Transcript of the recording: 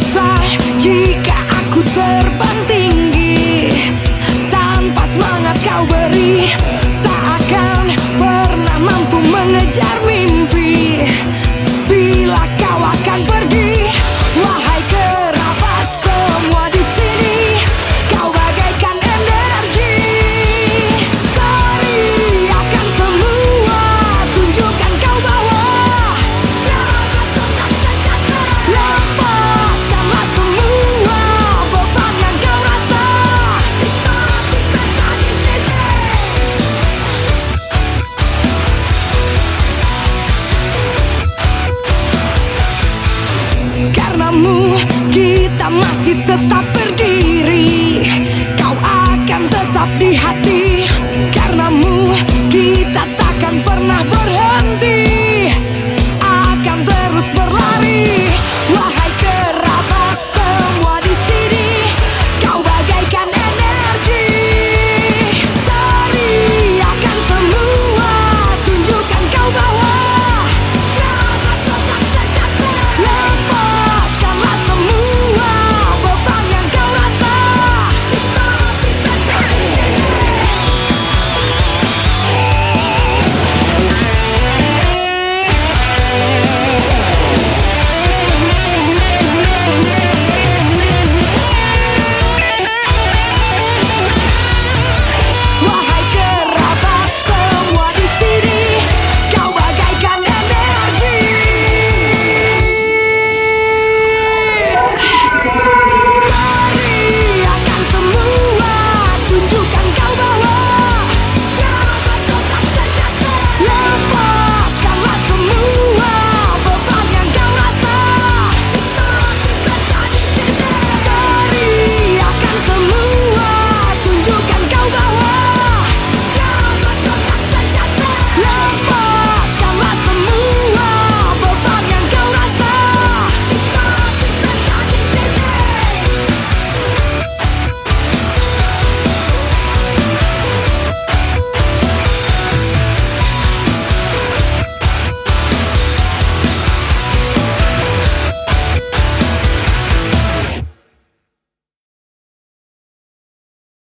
sabe, sai de. kamu kita masih tetap berdiri. Kau akan tetap di hati